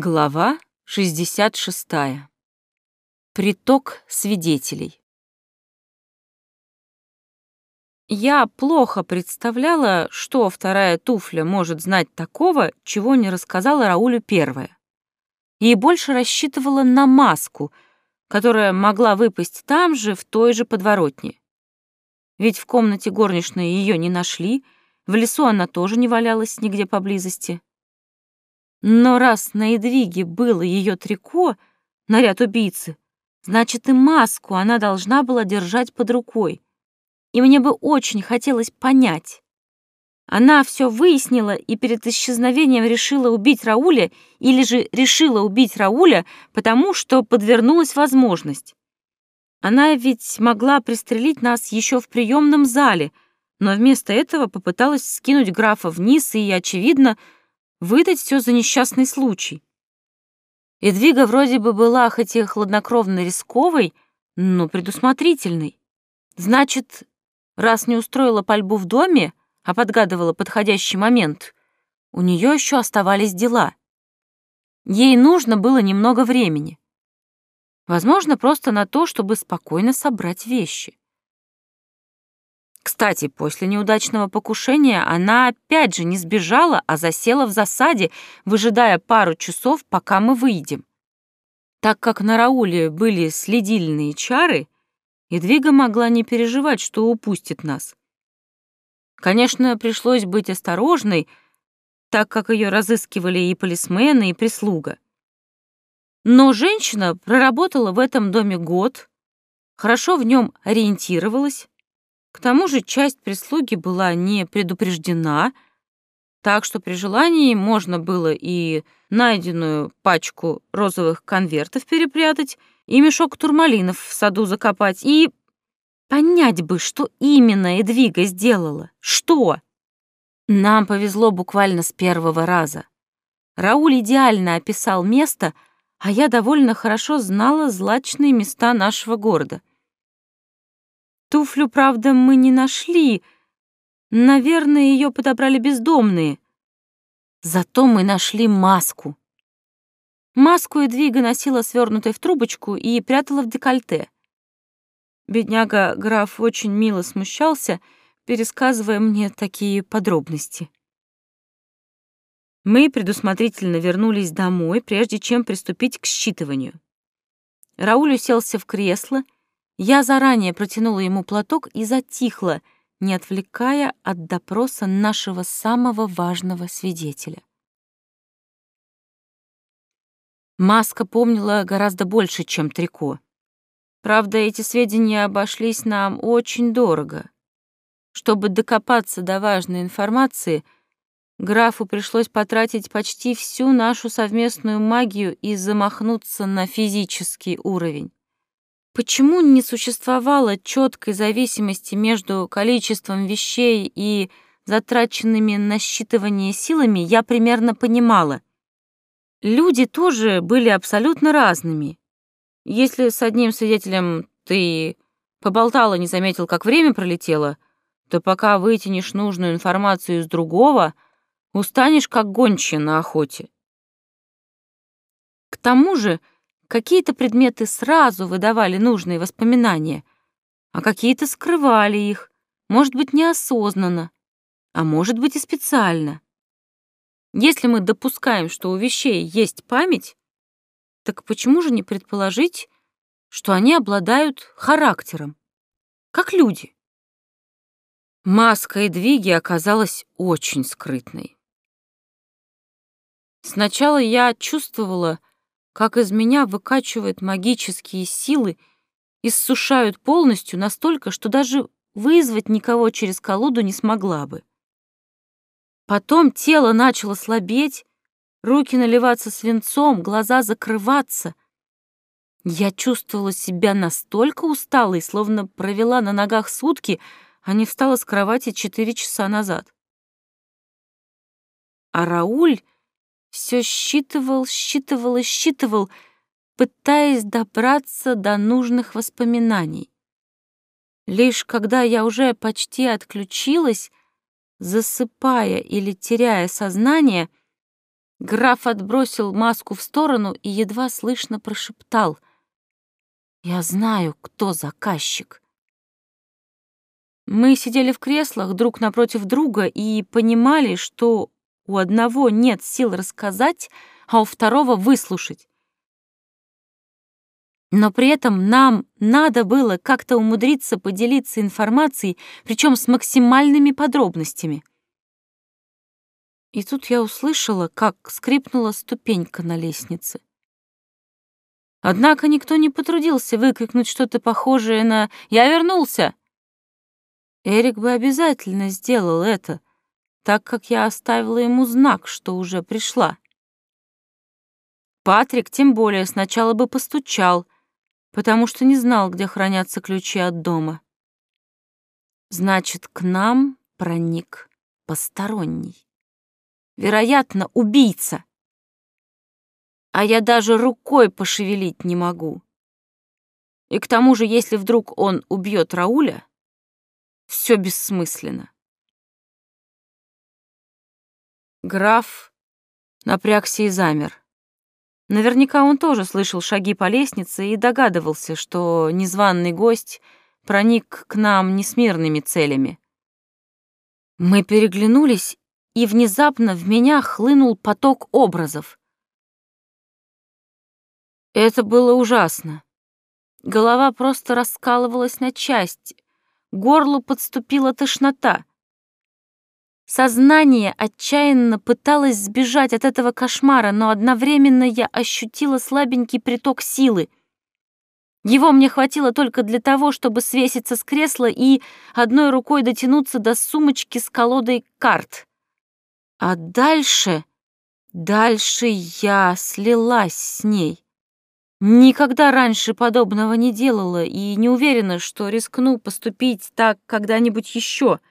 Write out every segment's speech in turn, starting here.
Глава 66. Приток свидетелей. Я плохо представляла, что вторая туфля может знать такого, чего не рассказала Раулю первая. И больше рассчитывала на маску, которая могла выпасть там же, в той же подворотне. Ведь в комнате горничной ее не нашли, в лесу она тоже не валялась нигде поблизости. Но раз на Эдвиге было ее трико, наряд убийцы, значит и маску она должна была держать под рукой. И мне бы очень хотелось понять. Она все выяснила и перед исчезновением решила убить Рауля или же решила убить Рауля, потому что подвернулась возможность. Она ведь могла пристрелить нас еще в приемном зале, но вместо этого попыталась скинуть графа вниз и, очевидно, выдать все за несчастный случай. Эдвига вроде бы была хоть и хладнокровно рисковой, но предусмотрительной. Значит, раз не устроила пальбу в доме, а подгадывала подходящий момент, у нее еще оставались дела. Ей нужно было немного времени. Возможно, просто на то, чтобы спокойно собрать вещи. Кстати, после неудачного покушения она опять же не сбежала, а засела в засаде, выжидая пару часов, пока мы выйдем. Так как на Рауле были следильные чары, Едвига могла не переживать, что упустит нас. Конечно, пришлось быть осторожной, так как ее разыскивали и полисмены, и прислуга. Но женщина проработала в этом доме год, хорошо в нем ориентировалась, к тому же часть прислуги была не предупреждена, так что при желании можно было и найденную пачку розовых конвертов перепрятать, и мешок турмалинов в саду закопать, и понять бы, что именно Эдвига сделала. Что? Нам повезло буквально с первого раза. Рауль идеально описал место, а я довольно хорошо знала злачные места нашего города. Туфлю, правда, мы не нашли. Наверное, ее подобрали бездомные. Зато мы нашли маску. Маску Эдвига носила свернутой в трубочку и прятала в декольте. Бедняга граф очень мило смущался, пересказывая мне такие подробности. Мы предусмотрительно вернулись домой, прежде чем приступить к считыванию. Рауль уселся в кресло — я заранее протянула ему платок и затихла, не отвлекая от допроса нашего самого важного свидетеля. Маска помнила гораздо больше, чем трико. Правда, эти сведения обошлись нам очень дорого. Чтобы докопаться до важной информации, графу пришлось потратить почти всю нашу совместную магию и замахнуться на физический уровень. Почему не существовало четкой зависимости между количеством вещей и затраченными на считывание силами, я примерно понимала. Люди тоже были абсолютно разными. Если с одним свидетелем ты поболтала, не заметил, как время пролетело, то пока вытянешь нужную информацию из другого, устанешь как гончая на охоте. К тому же, Какие-то предметы сразу выдавали нужные воспоминания, а какие-то скрывали их, может быть, неосознанно, а может быть и специально. Если мы допускаем, что у вещей есть память, так почему же не предположить, что они обладают характером, как люди? Маска Эдвиги оказалась очень скрытной. Сначала я чувствовала, как из меня выкачивают магические силы, иссушают полностью настолько, что даже вызвать никого через колоду не смогла бы. Потом тело начало слабеть, руки наливаться свинцом, глаза закрываться. Я чувствовала себя настолько усталой, словно провела на ногах сутки, а не встала с кровати четыре часа назад. А Рауль все считывал, считывал и считывал, пытаясь добраться до нужных воспоминаний. Лишь когда я уже почти отключилась, засыпая или теряя сознание, Граф отбросил маску в сторону и едва слышно прошептал. «Я знаю, кто заказчик». Мы сидели в креслах друг напротив друга и понимали, что у одного нет сил рассказать, а у второго выслушать. Но при этом нам надо было как-то умудриться поделиться информацией, причем с максимальными подробностями. И тут я услышала, как скрипнула ступенька на лестнице. Однако никто не потрудился выкрикнуть что-то похожее на «Я вернулся!». Эрик бы обязательно сделал это, так как я оставила ему знак, что уже пришла. Патрик тем более сначала бы постучал, потому что не знал, где хранятся ключи от дома. Значит, к нам проник посторонний. Вероятно, убийца. А я даже рукой пошевелить не могу. И к тому же, если вдруг он убьет Рауля, все бессмысленно. Граф напрягся и замер. Наверняка он тоже слышал шаги по лестнице и догадывался, что незваный гость проник к нам не с мирными целями. Мы переглянулись, и внезапно в меня хлынул поток образов. Это было ужасно. Голова просто раскалывалась на части, горлу подступила тошнота. Сознание отчаянно пыталось сбежать от этого кошмара, но одновременно я ощутила слабенький приток силы. Его мне хватило только для того, чтобы свеситься с кресла и одной рукой дотянуться до сумочки с колодой карт. А дальше... Дальше я слилась с ней. Никогда раньше подобного не делала и не уверена, что рискну поступить так когда-нибудь еще —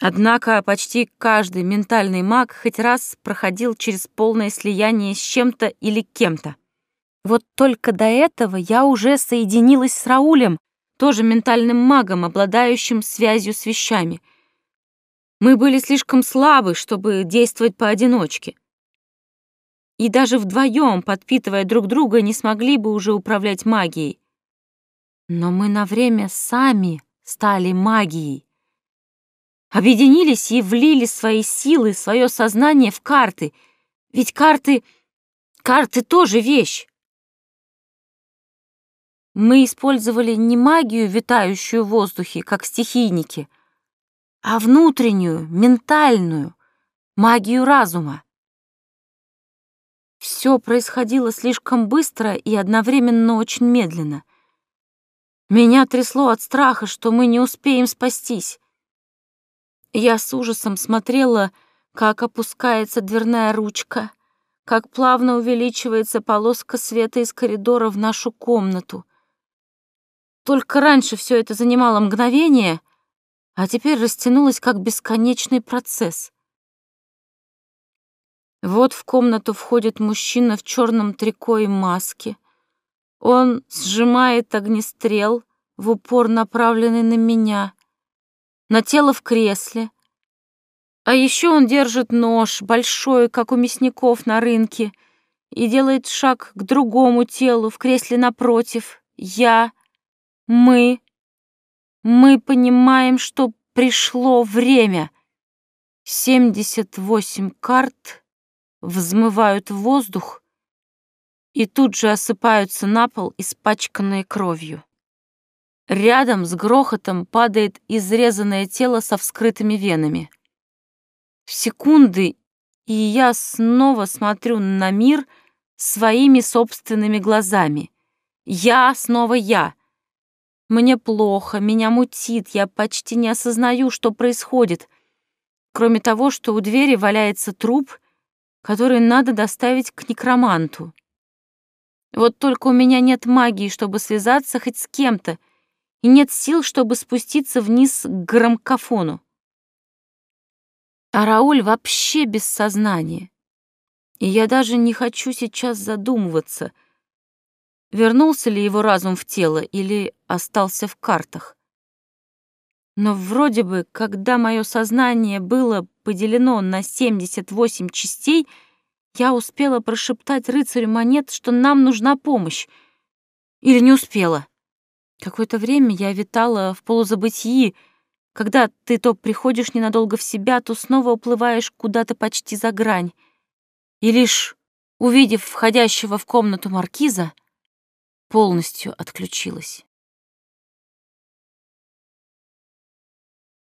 Однако почти каждый ментальный маг хоть раз проходил через полное слияние с чем-то или кем-то. Вот только до этого я уже соединилась с Раулем, тоже ментальным магом, обладающим связью с вещами. Мы были слишком слабы, чтобы действовать поодиночке. И даже вдвоем, подпитывая друг друга, не смогли бы уже управлять магией. Но мы на время сами стали магией объединились и влили свои силы, свое сознание в карты. Ведь карты... карты тоже вещь. Мы использовали не магию, витающую в воздухе, как стихийники, а внутреннюю, ментальную, магию разума. Все происходило слишком быстро и одновременно очень медленно. Меня трясло от страха, что мы не успеем спастись. Я с ужасом смотрела, как опускается дверная ручка, как плавно увеличивается полоска света из коридора в нашу комнату. Только раньше все это занимало мгновение, а теперь растянулось как бесконечный процесс. Вот в комнату входит мужчина в черном трико и маске. Он сжимает огнестрел, в упор направленный на меня на тело в кресле. А еще он держит нож, большой, как у мясников на рынке, и делает шаг к другому телу в кресле напротив. Я, мы, мы понимаем, что пришло время. Семьдесят восемь карт взмывают в воздух и тут же осыпаются на пол, испачканные кровью. Рядом с грохотом падает изрезанное тело со вскрытыми венами. Секунды, и я снова смотрю на мир своими собственными глазами. Я снова я. Мне плохо, меня мутит, я почти не осознаю, что происходит, кроме того, что у двери валяется труп, который надо доставить к некроманту. Вот только у меня нет магии, чтобы связаться хоть с кем-то, и нет сил, чтобы спуститься вниз к громкофону. А Рауль вообще без сознания. И я даже не хочу сейчас задумываться, вернулся ли его разум в тело или остался в картах. Но вроде бы, когда мое сознание было поделено на 78 частей, я успела прошептать рыцарю монет, что нам нужна помощь. Или не успела. Какое-то время я витала в полузабытии, когда ты то приходишь ненадолго в себя, то снова уплываешь куда-то почти за грань. И лишь увидев входящего в комнату маркиза, полностью отключилась.